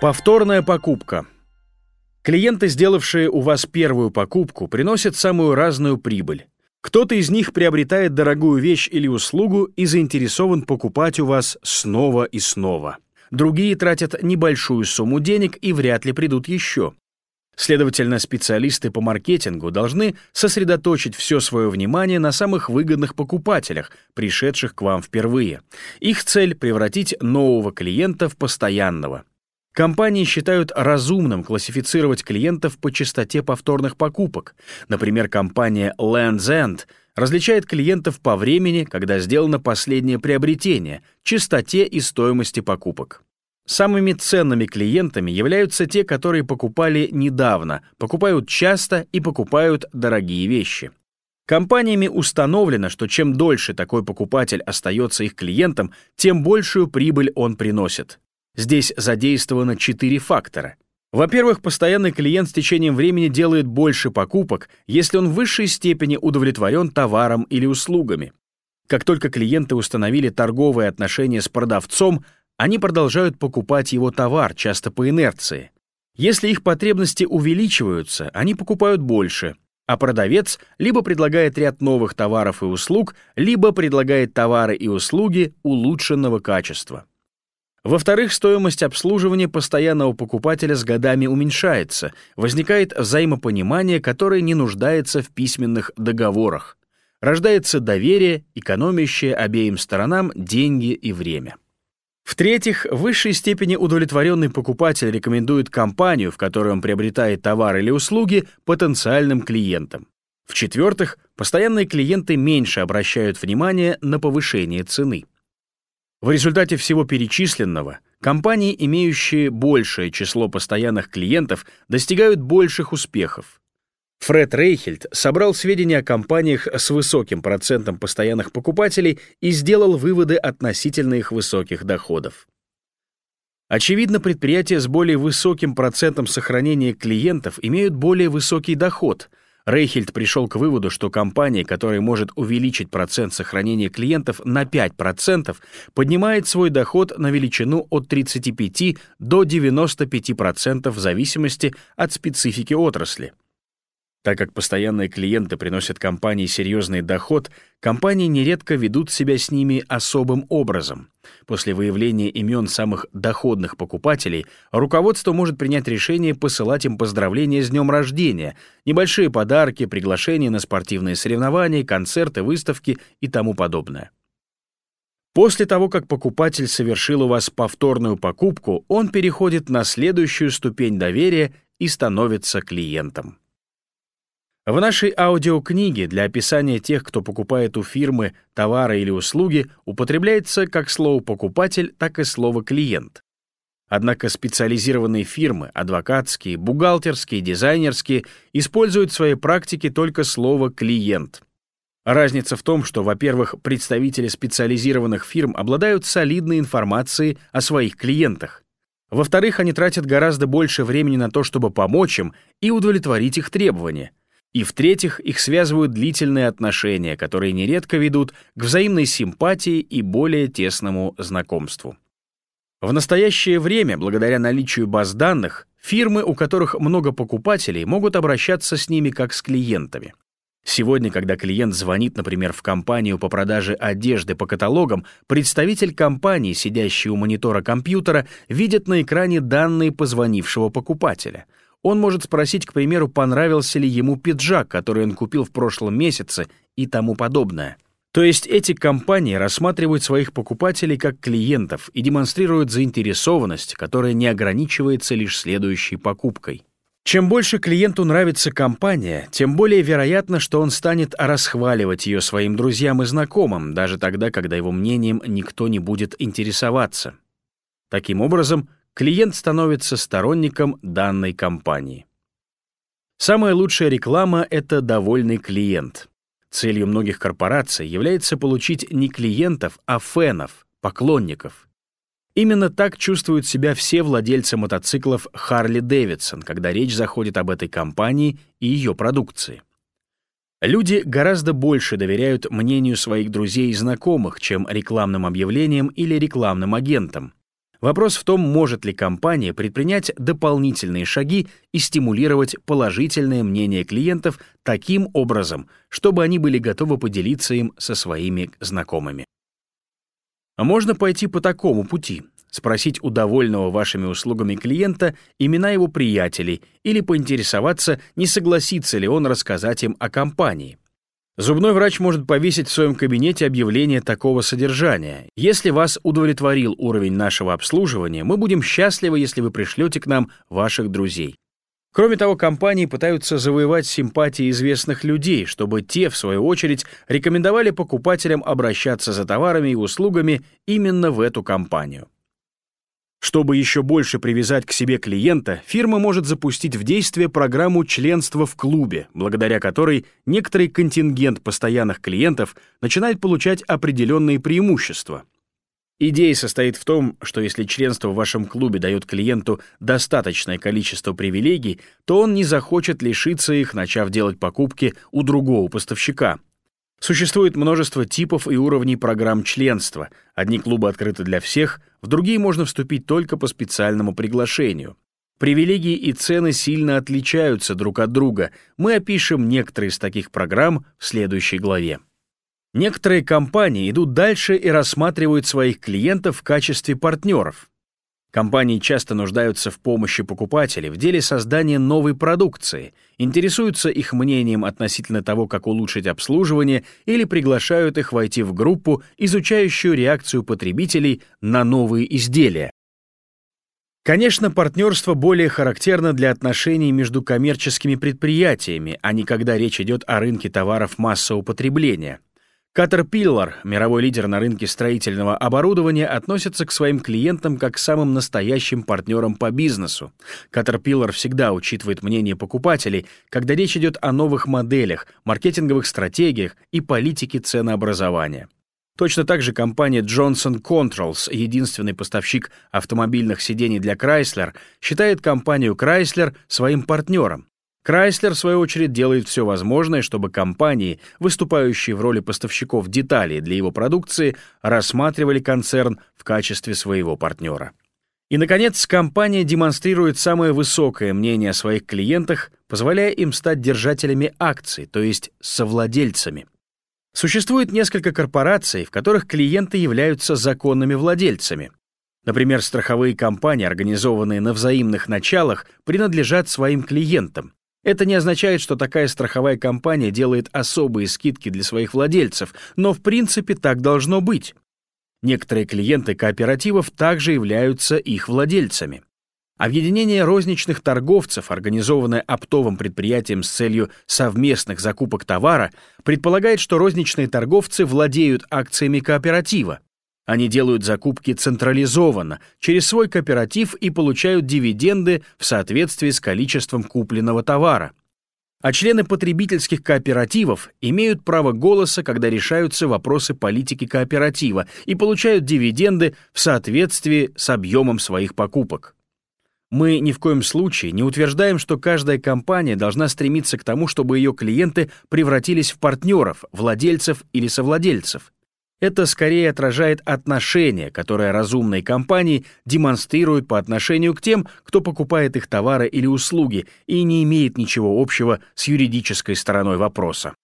Повторная покупка. Клиенты, сделавшие у вас первую покупку, приносят самую разную прибыль. Кто-то из них приобретает дорогую вещь или услугу и заинтересован покупать у вас снова и снова. Другие тратят небольшую сумму денег и вряд ли придут еще. Следовательно, специалисты по маркетингу должны сосредоточить все свое внимание на самых выгодных покупателях, пришедших к вам впервые. Их цель — превратить нового клиента в постоянного. Компании считают разумным классифицировать клиентов по частоте повторных покупок. Например, компания Land's End различает клиентов по времени, когда сделано последнее приобретение, частоте и стоимости покупок. Самыми ценными клиентами являются те, которые покупали недавно, покупают часто и покупают дорогие вещи. Компаниями установлено, что чем дольше такой покупатель остается их клиентом, тем большую прибыль он приносит. Здесь задействовано четыре фактора. Во-первых, постоянный клиент с течением времени делает больше покупок, если он в высшей степени удовлетворен товаром или услугами. Как только клиенты установили торговые отношения с продавцом, они продолжают покупать его товар, часто по инерции. Если их потребности увеличиваются, они покупают больше, а продавец либо предлагает ряд новых товаров и услуг, либо предлагает товары и услуги улучшенного качества. Во-вторых, стоимость обслуживания постоянного покупателя с годами уменьшается, возникает взаимопонимание, которое не нуждается в письменных договорах. Рождается доверие, экономящее обеим сторонам деньги и время. В-третьих, в высшей степени удовлетворенный покупатель рекомендует компанию, в которой он приобретает товар или услуги, потенциальным клиентам. В-четвертых, постоянные клиенты меньше обращают внимание на повышение цены. В результате всего перечисленного компании, имеющие большее число постоянных клиентов, достигают больших успехов. Фред Рейхельд собрал сведения о компаниях с высоким процентом постоянных покупателей и сделал выводы относительно их высоких доходов. Очевидно, предприятия с более высоким процентом сохранения клиентов имеют более высокий доход, Рейхельд пришел к выводу, что компания, которая может увеличить процент сохранения клиентов на 5%, поднимает свой доход на величину от 35 до 95% в зависимости от специфики отрасли. Так как постоянные клиенты приносят компании серьезный доход, компании нередко ведут себя с ними особым образом. После выявления имен самых доходных покупателей, руководство может принять решение посылать им поздравления с днем рождения, небольшие подарки, приглашения на спортивные соревнования, концерты, выставки и тому подобное. После того, как покупатель совершил у вас повторную покупку, он переходит на следующую ступень доверия и становится клиентом. В нашей аудиокниге для описания тех, кто покупает у фирмы товары или услуги, употребляется как слово «покупатель», так и слово «клиент». Однако специализированные фирмы, адвокатские, бухгалтерские, дизайнерские, используют в своей практике только слово «клиент». Разница в том, что, во-первых, представители специализированных фирм обладают солидной информацией о своих клиентах. Во-вторых, они тратят гораздо больше времени на то, чтобы помочь им и удовлетворить их требования — и в-третьих, их связывают длительные отношения, которые нередко ведут к взаимной симпатии и более тесному знакомству. В настоящее время, благодаря наличию баз данных, фирмы, у которых много покупателей, могут обращаться с ними как с клиентами. Сегодня, когда клиент звонит, например, в компанию по продаже одежды по каталогам, представитель компании, сидящий у монитора компьютера, видит на экране данные позвонившего покупателя — он может спросить, к примеру, понравился ли ему пиджак, который он купил в прошлом месяце и тому подобное. То есть эти компании рассматривают своих покупателей как клиентов и демонстрируют заинтересованность, которая не ограничивается лишь следующей покупкой. Чем больше клиенту нравится компания, тем более вероятно, что он станет расхваливать ее своим друзьям и знакомым, даже тогда, когда его мнением никто не будет интересоваться. Таким образом, клиент становится сторонником данной компании. Самая лучшая реклама — это довольный клиент. Целью многих корпораций является получить не клиентов, а фенов, поклонников. Именно так чувствуют себя все владельцы мотоциклов Harley Davidson, когда речь заходит об этой компании и ее продукции. Люди гораздо больше доверяют мнению своих друзей и знакомых, чем рекламным объявлениям или рекламным агентам. Вопрос в том, может ли компания предпринять дополнительные шаги и стимулировать положительное мнение клиентов таким образом, чтобы они были готовы поделиться им со своими знакомыми. А можно пойти по такому пути, спросить у довольного вашими услугами клиента имена его приятелей или поинтересоваться, не согласится ли он рассказать им о компании. Зубной врач может повесить в своем кабинете объявление такого содержания. Если вас удовлетворил уровень нашего обслуживания, мы будем счастливы, если вы пришлете к нам ваших друзей. Кроме того, компании пытаются завоевать симпатии известных людей, чтобы те, в свою очередь, рекомендовали покупателям обращаться за товарами и услугами именно в эту компанию. Чтобы еще больше привязать к себе клиента, фирма может запустить в действие программу членства в клубе, благодаря которой некоторый контингент постоянных клиентов начинает получать определенные преимущества. Идея состоит в том, что если членство в вашем клубе дает клиенту достаточное количество привилегий, то он не захочет лишиться их, начав делать покупки у другого поставщика — Существует множество типов и уровней программ членства. Одни клубы открыты для всех, в другие можно вступить только по специальному приглашению. Привилегии и цены сильно отличаются друг от друга. Мы опишем некоторые из таких программ в следующей главе. Некоторые компании идут дальше и рассматривают своих клиентов в качестве партнеров. Компании часто нуждаются в помощи покупателей в деле создания новой продукции, интересуются их мнением относительно того, как улучшить обслуживание, или приглашают их войти в группу, изучающую реакцию потребителей на новые изделия. Конечно, партнерство более характерно для отношений между коммерческими предприятиями, а не когда речь идет о рынке товаров массового потребления. Caterpillar, мировой лидер на рынке строительного оборудования, относится к своим клиентам как к самым настоящим партнерам по бизнесу. Caterpillar всегда учитывает мнение покупателей, когда речь идет о новых моделях, маркетинговых стратегиях и политике ценообразования. Точно так же компания Johnson Controls, единственный поставщик автомобильных сидений для Chrysler, считает компанию Chrysler своим партнером. Крайслер, в свою очередь, делает все возможное, чтобы компании, выступающие в роли поставщиков деталей для его продукции, рассматривали концерн в качестве своего партнера. И, наконец, компания демонстрирует самое высокое мнение о своих клиентах, позволяя им стать держателями акций, то есть совладельцами. Существует несколько корпораций, в которых клиенты являются законными владельцами. Например, страховые компании, организованные на взаимных началах, принадлежат своим клиентам. Это не означает, что такая страховая компания делает особые скидки для своих владельцев, но в принципе так должно быть. Некоторые клиенты кооперативов также являются их владельцами. Объединение розничных торговцев, организованное оптовым предприятием с целью совместных закупок товара, предполагает, что розничные торговцы владеют акциями кооператива. Они делают закупки централизованно, через свой кооператив и получают дивиденды в соответствии с количеством купленного товара. А члены потребительских кооперативов имеют право голоса, когда решаются вопросы политики кооператива и получают дивиденды в соответствии с объемом своих покупок. Мы ни в коем случае не утверждаем, что каждая компания должна стремиться к тому, чтобы ее клиенты превратились в партнеров, владельцев или совладельцев. Это скорее отражает отношение, которое разумные компании демонстрируют по отношению к тем, кто покупает их товары или услуги, и не имеет ничего общего с юридической стороной вопроса.